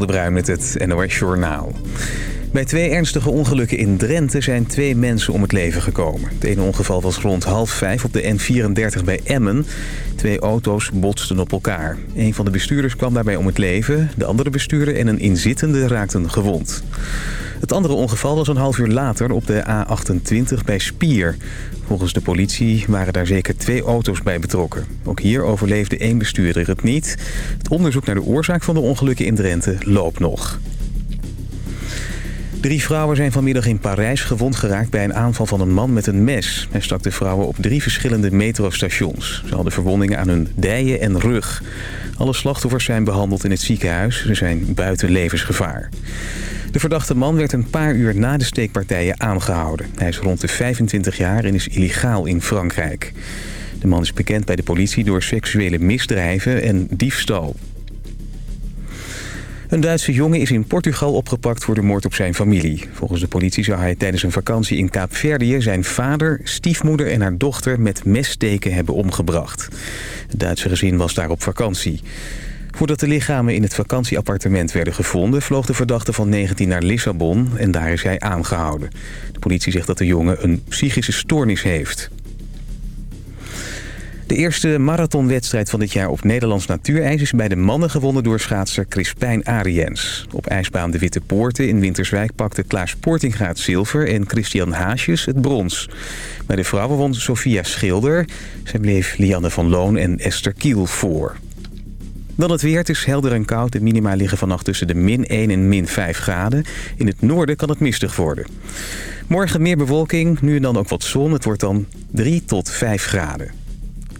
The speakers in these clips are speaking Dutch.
de Bruin met het NOS Journaal. Bij twee ernstige ongelukken in Drenthe zijn twee mensen om het leven gekomen. Het ene ongeval was rond half vijf op de N34 bij Emmen. Twee auto's botsten op elkaar. Een van de bestuurders kwam daarbij om het leven. De andere bestuurder en een inzittende raakten gewond. Het andere ongeval was een half uur later op de A28 bij Spier. Volgens de politie waren daar zeker twee auto's bij betrokken. Ook hier overleefde één bestuurder het niet. Het onderzoek naar de oorzaak van de ongelukken in Drenthe loopt nog. Drie vrouwen zijn vanmiddag in Parijs gewond geraakt bij een aanval van een man met een mes. Hij stak de vrouwen op drie verschillende metrostations. Ze hadden verwondingen aan hun dijen en rug. Alle slachtoffers zijn behandeld in het ziekenhuis. Ze zijn buiten levensgevaar. De verdachte man werd een paar uur na de steekpartijen aangehouden. Hij is rond de 25 jaar en is illegaal in Frankrijk. De man is bekend bij de politie door seksuele misdrijven en diefstal. Een Duitse jongen is in Portugal opgepakt voor de moord op zijn familie. Volgens de politie zou hij tijdens een vakantie in Kaapverdië... zijn vader, stiefmoeder en haar dochter met messteken hebben omgebracht. Het Duitse gezin was daar op vakantie. Voordat de lichamen in het vakantieappartement werden gevonden... vloog de verdachte van 19 naar Lissabon en daar is hij aangehouden. De politie zegt dat de jongen een psychische stoornis heeft. De eerste marathonwedstrijd van dit jaar op Nederlands natuurijs... is bij de mannen gewonnen door schaatser Crispijn Ariens. Op ijsbaan De Witte Poorten in Winterswijk pakte Klaas Portinga het zilver... en Christian Haasjes het brons. Bij de vrouwen won Sofia Schilder. Zij bleef Lianne van Loon en Esther Kiel voor. Dan het weer. Het is helder en koud. De minima liggen vannacht tussen de min 1 en min 5 graden. In het noorden kan het mistig worden. Morgen meer bewolking, nu en dan ook wat zon. Het wordt dan 3 tot 5 graden.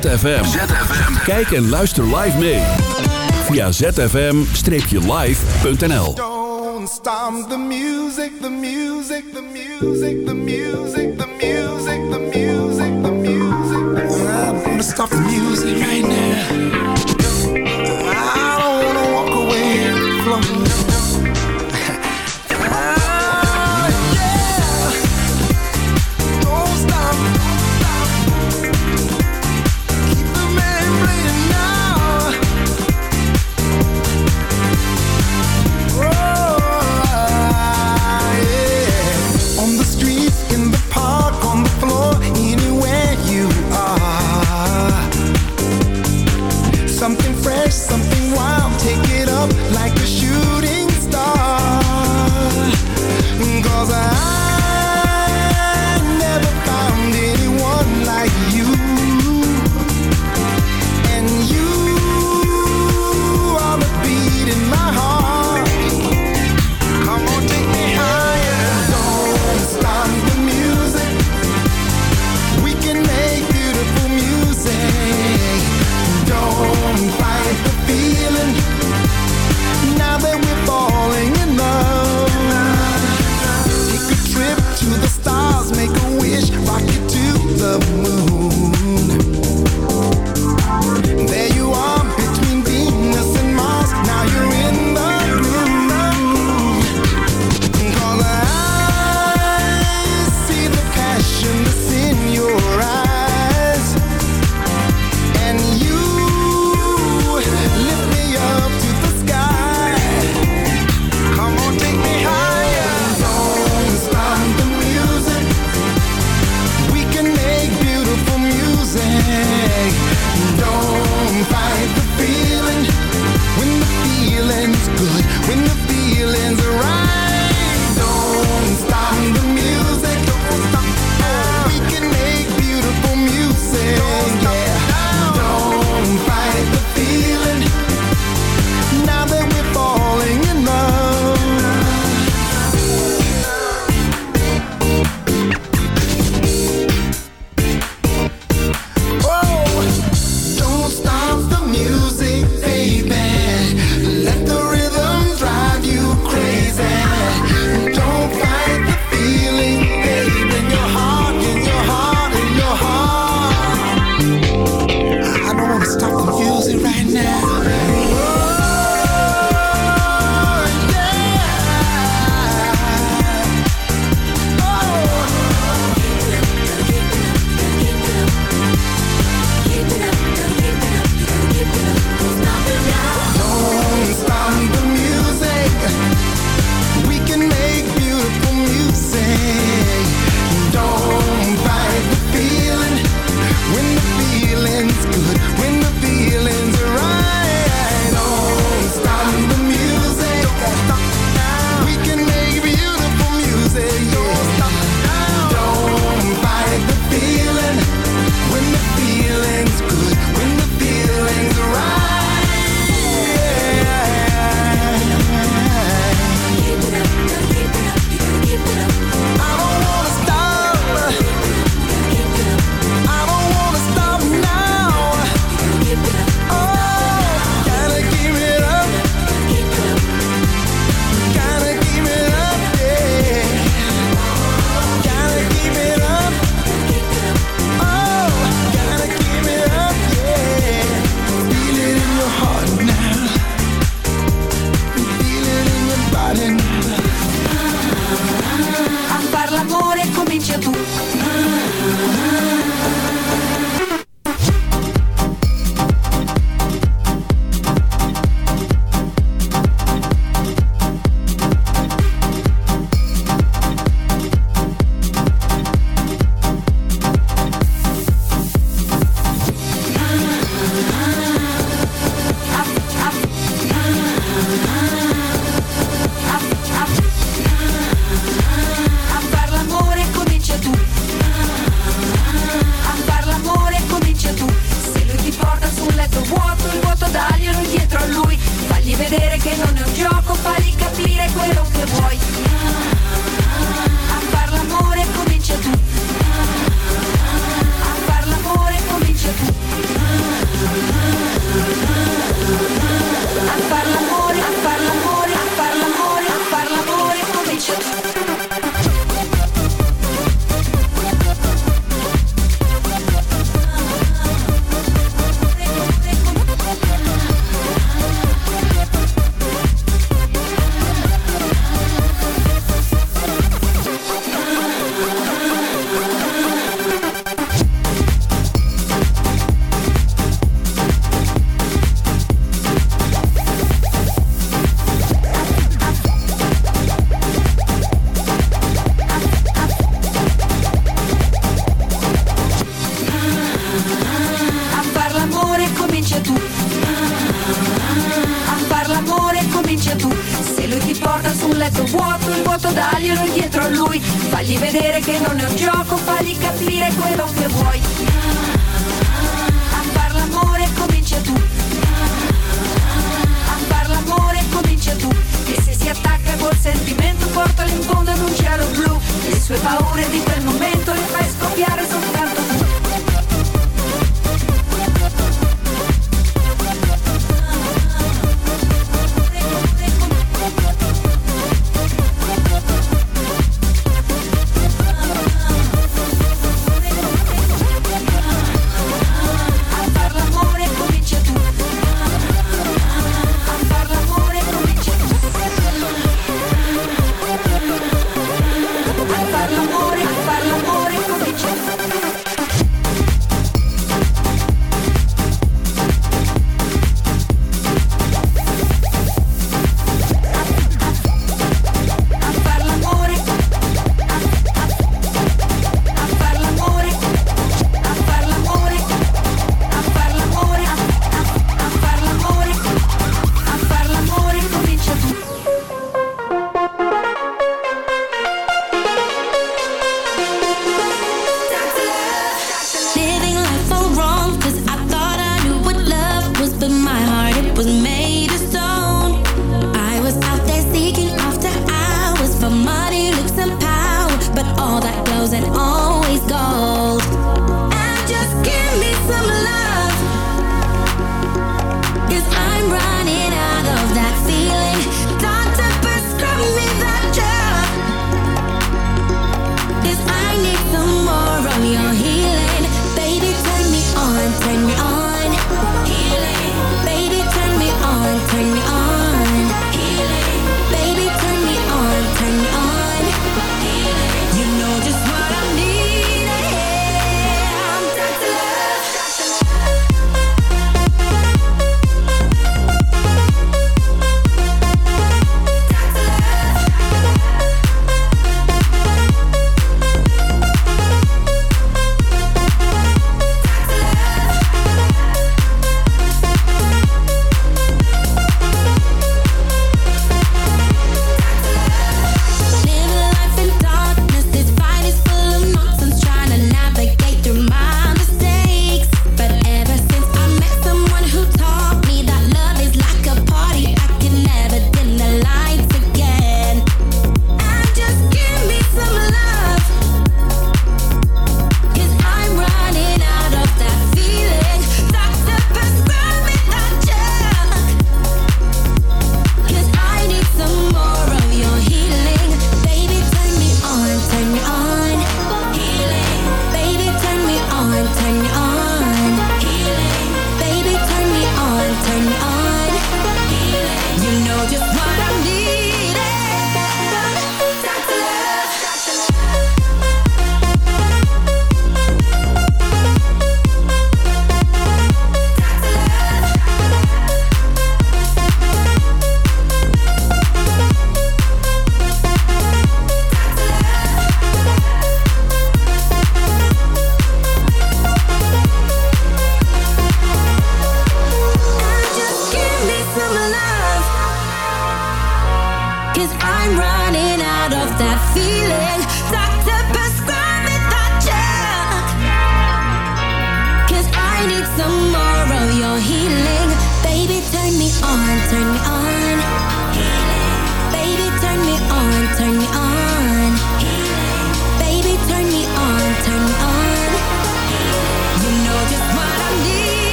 ZFM. Kijk en luister live mee. Via zfm-live.nl Don't stop the music, the music, the music, the music, the music, the music, the music. I'm gonna stop the music right now.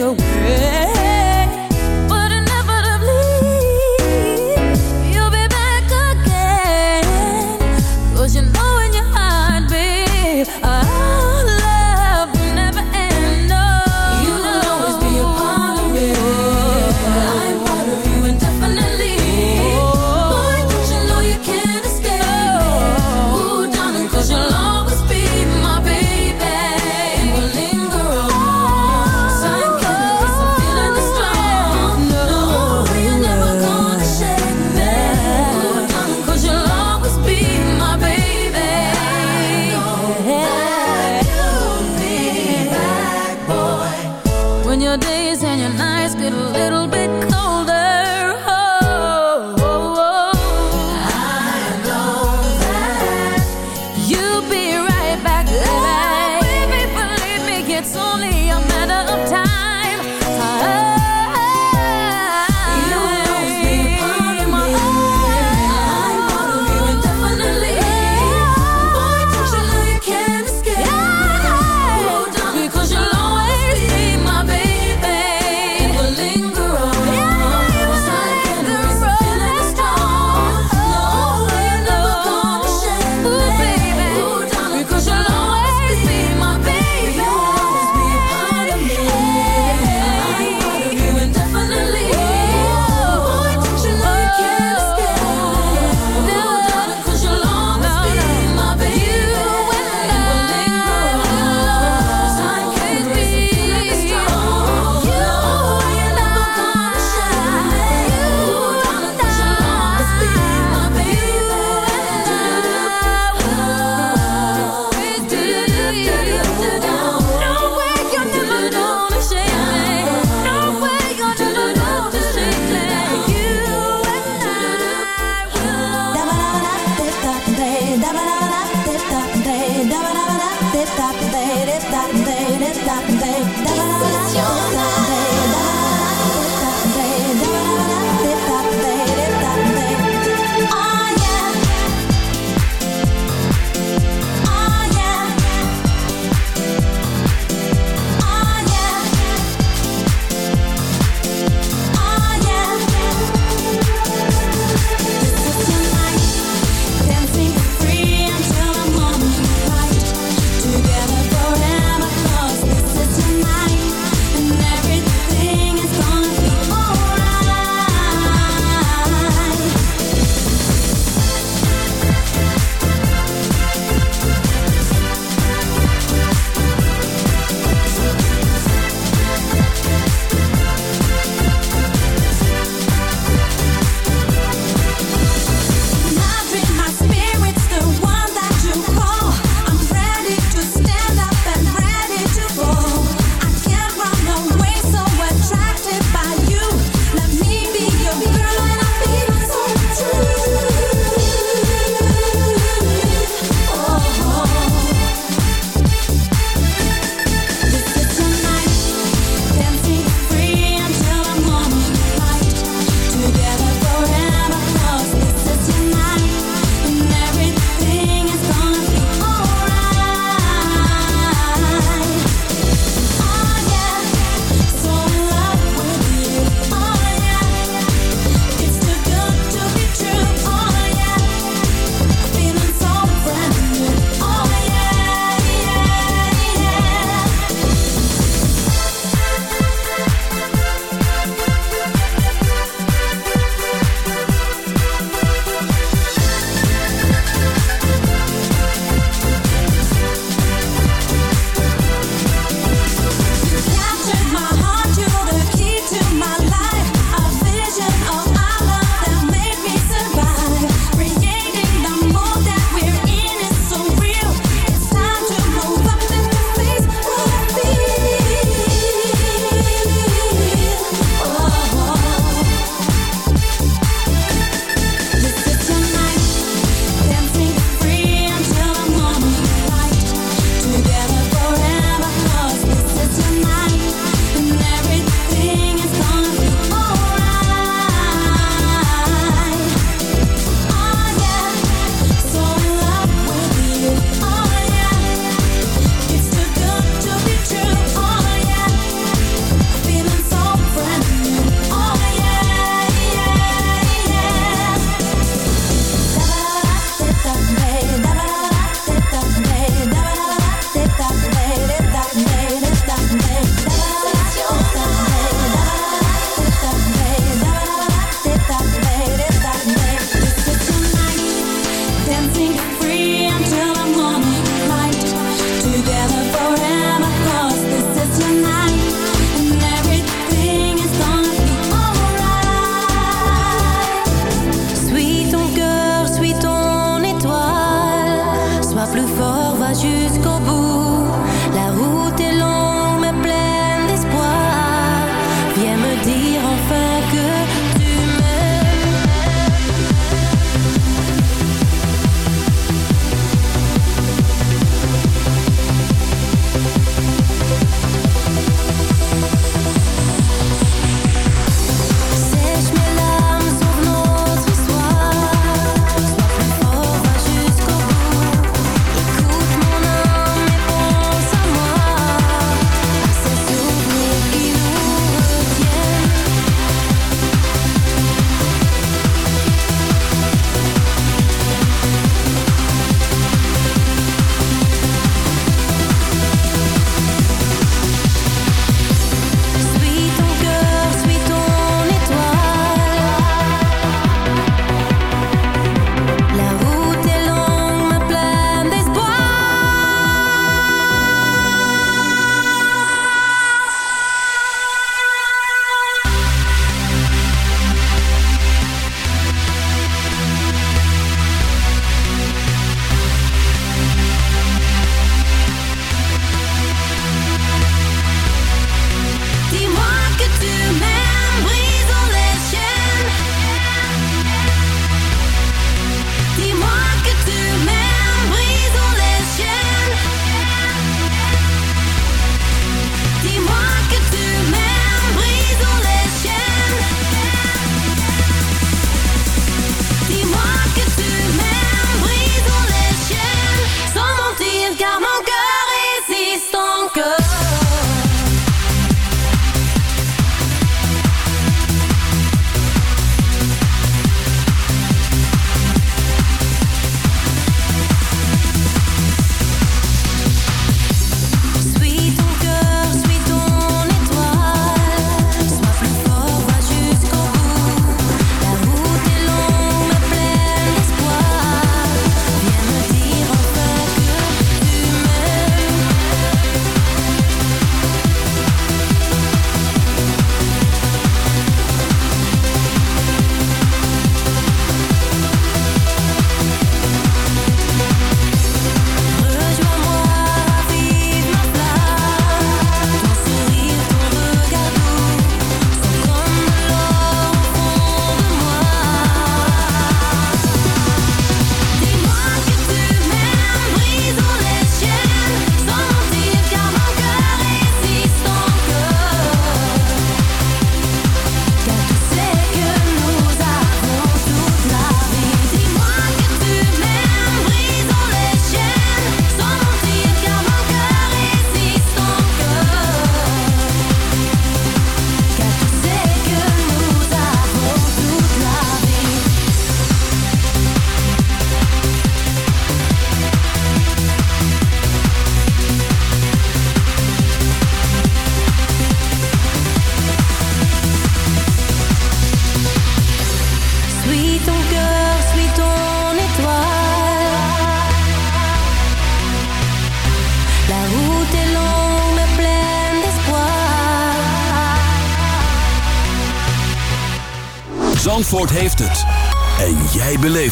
Your way.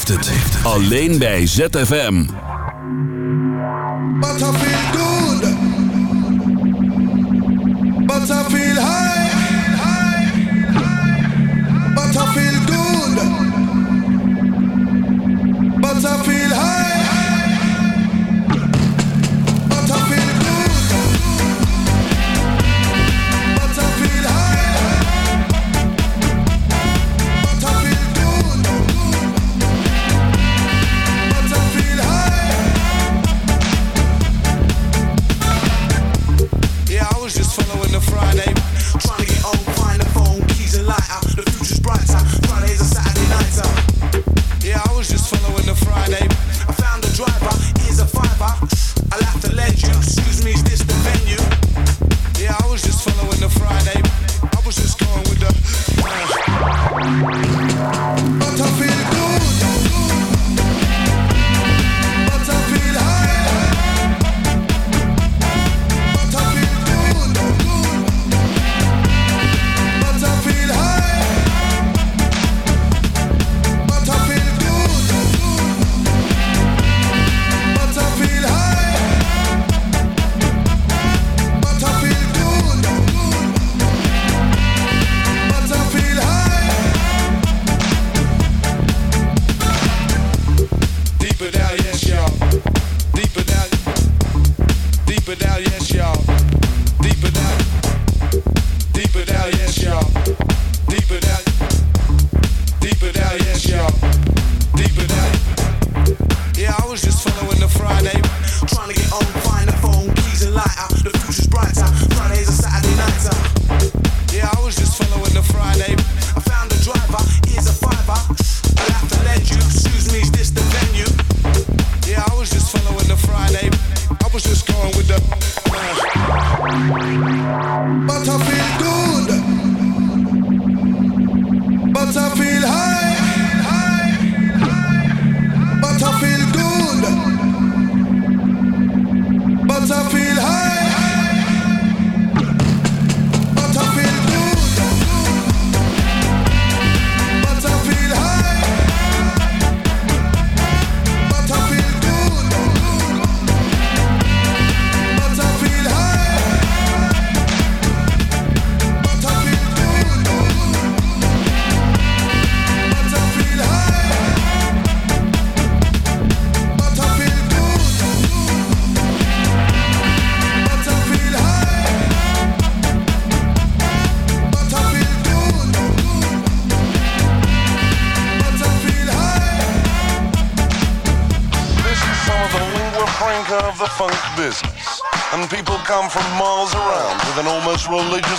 beleeft het. Alleen bij ZFM. But I feel good. But I feel high. But I feel good. But I feel high.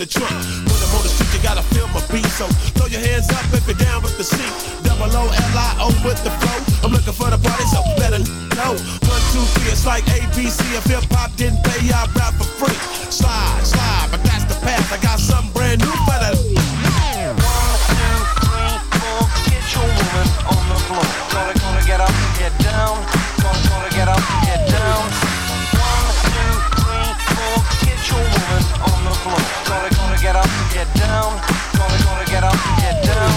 In the trunk. On the street, you gotta feel my beat. So throw your hands up if you're down with the seat. Double O L I O with the flow. I'm looking for the party, so better know. One, two, three, it's like ABC. If hip hop didn't pay, I rap for free. Slide, slide, but that's the path. I got something down. Gonna, gonna get up, and get down.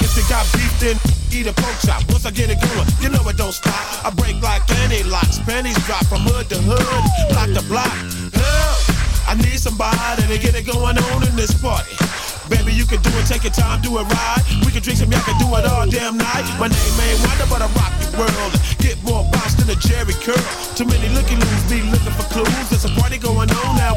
If you got beef, then eat a pork chop. Once I get it going, you know it don't stop. I break like any locks. Pennies drop from hood to hood, block to block. Help! I need somebody to get it going on in this party. Baby, you can do it, take your time, do it right. We can drink some, y'all can do it all damn night. My name ain't Wonder, but I rock the world. Get more bounce than a Jerry curl. Too many looky loos be looking for clues. There's a party going on now,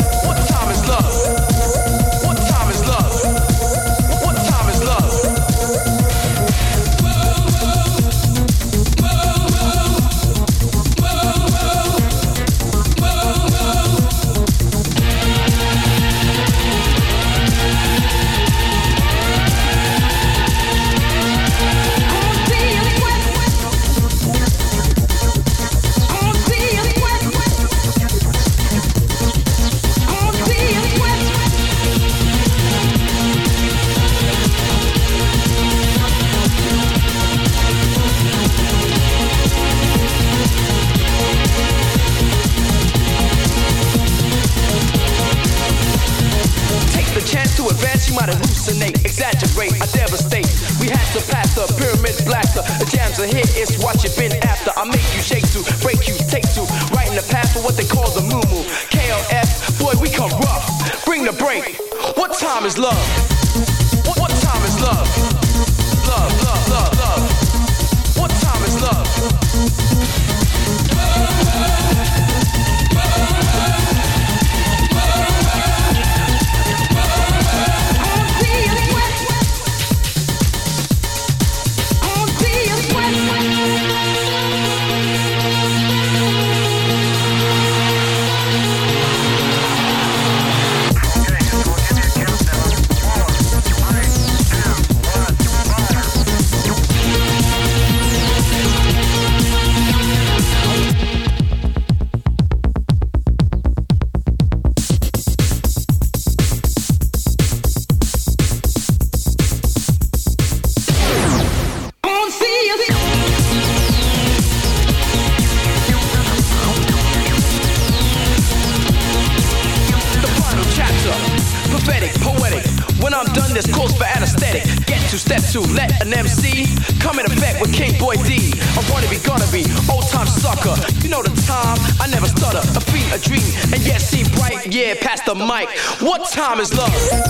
time is love.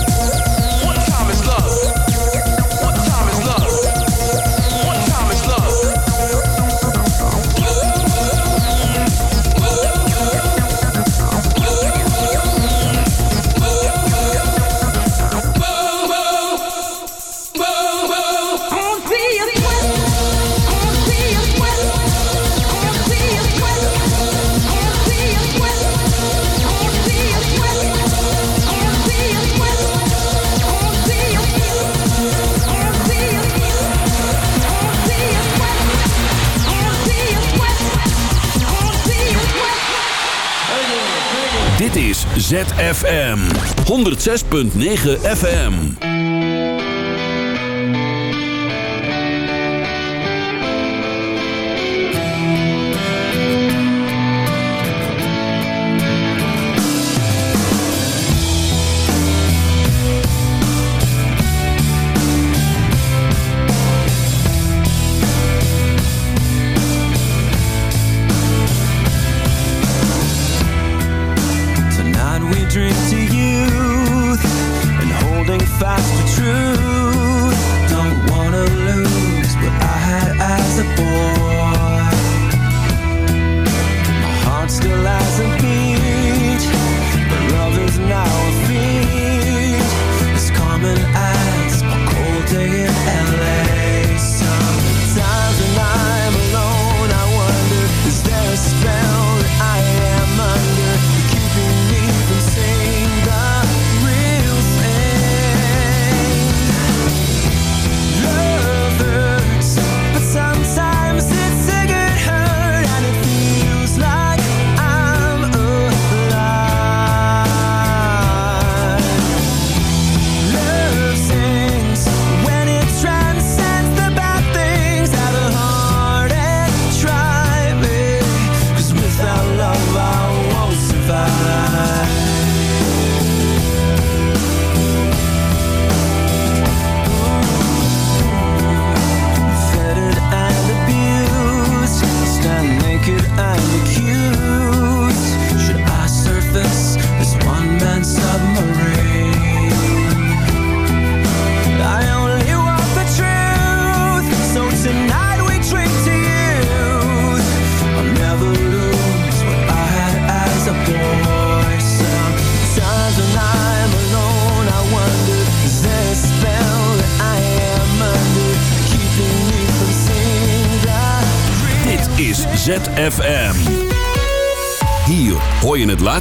106.9 FM.